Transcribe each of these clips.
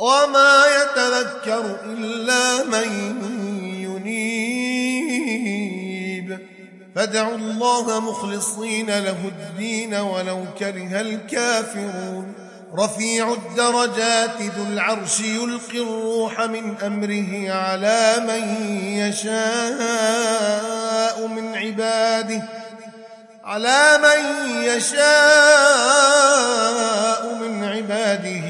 وما يتذكر إلا من ينيب. فادعوا الله مخلصين له الدين ولو كره الكافرون. رفيع الدرجات ذو العرش يلقي الروح من أمره على من يشاء من عباده. على من يشاء من عباده.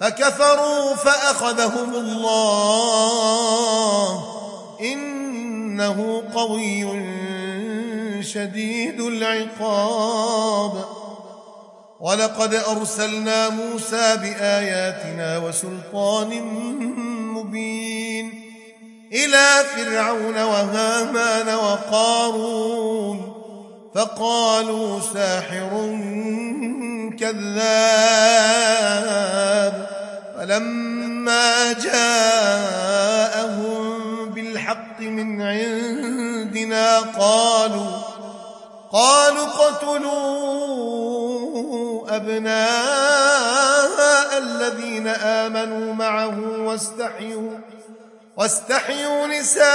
فكفروا فأخذهم الله. إنه قوي شديد العقاب. ولقد أرسلنا موسى بآياتنا وسلطان مبين. إلى فرعون وهامان وقارون. فقالوا ساحر كذاب فلما جاءهم بالحق من عندنا قالوا قالوا اقتلوا أبناء الذين آمنوا معه واستحيوا واستحيوا نساءهم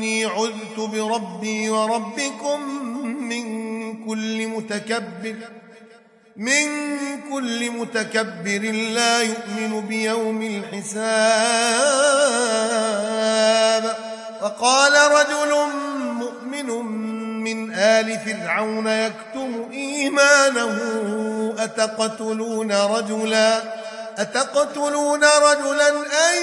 إني عذت بربي وربكم من كل متكبر من كل متكبر لا يؤمن بيوم الحساب. وقال رجل مؤمن من آل فرعون يكتم إيمانه أتقتلون رجلا أتقتلون رجلا أن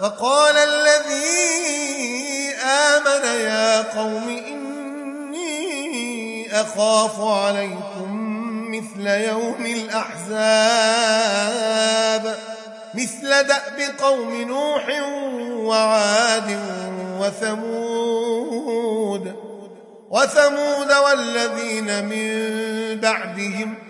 فقال الذي آمن يا قوم إني أخاف عليكم مثل يوم الأحزاب مثل دأب قوم نوح وعاد وثمود وثمود والذين من بعدهم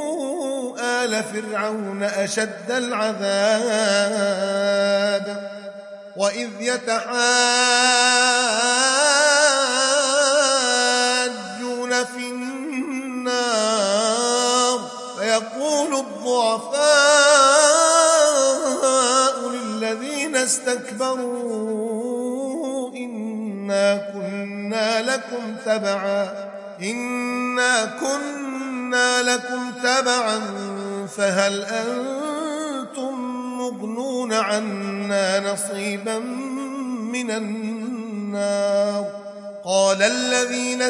آل فرعون أشد العذاب وإذ يتحاجون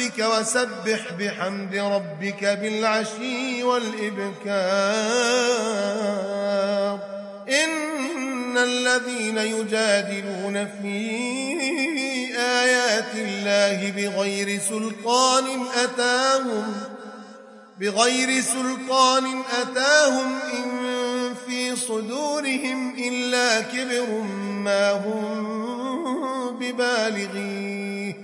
وسبح بحمد ربك بالعشي والإبكار. إن الذين يجادلون في آيات الله بغير سلطان أتاهم بغير سلطان أتاهم إن في صدورهم إلا كبر ما هم ببالغيه.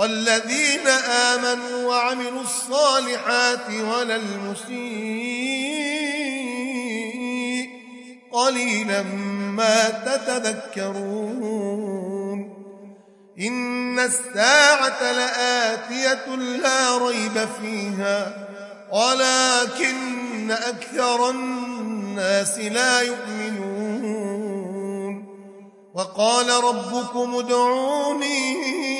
والذين آمنوا وعملوا الصالحات ولا المسيء قليلا ما تتذكرون إن الساعة لآتية لا ريب فيها ولكن أكثر الناس لا يؤمنون وقال ربكم ادعوني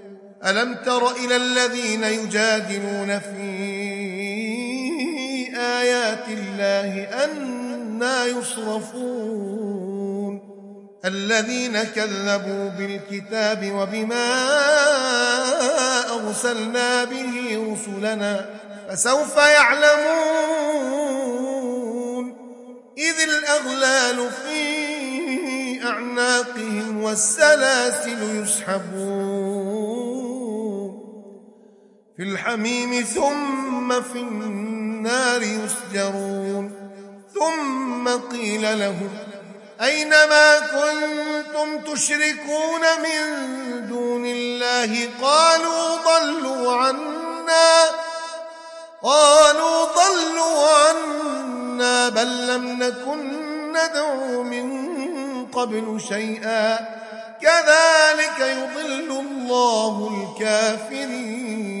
ألم تر إلى الذين يجادلون في آيات الله أنا يصرفون؟ الذين كذبوا بالكتاب وبما أرسلنا به رسلنا فسوف يعلمون. إذ الأغلال في أعناقهم والسلاسل يسحبون. في الحميم ثم في النار يسجرون. ثم قيل لهم أينما كنتم تشركون من دون الله قالوا ضلوا عنا. قالوا ضلوا عنا بل لم نكن ندعو من قبل شيئا. كذلك يضل الله الكافرين.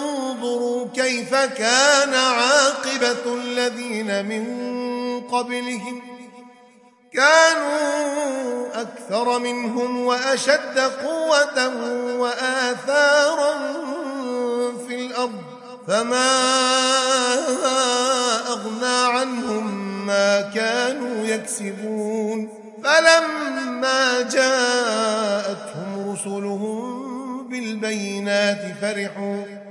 كيف كان عاقبة الذين من قبلهم. كانوا أكثر منهم وأشد قوة وآثارا في الأرض. فما أغنى عنهم ما كانوا يكسبون. فلما جاءتهم رسلهم بالبينات فرحوا.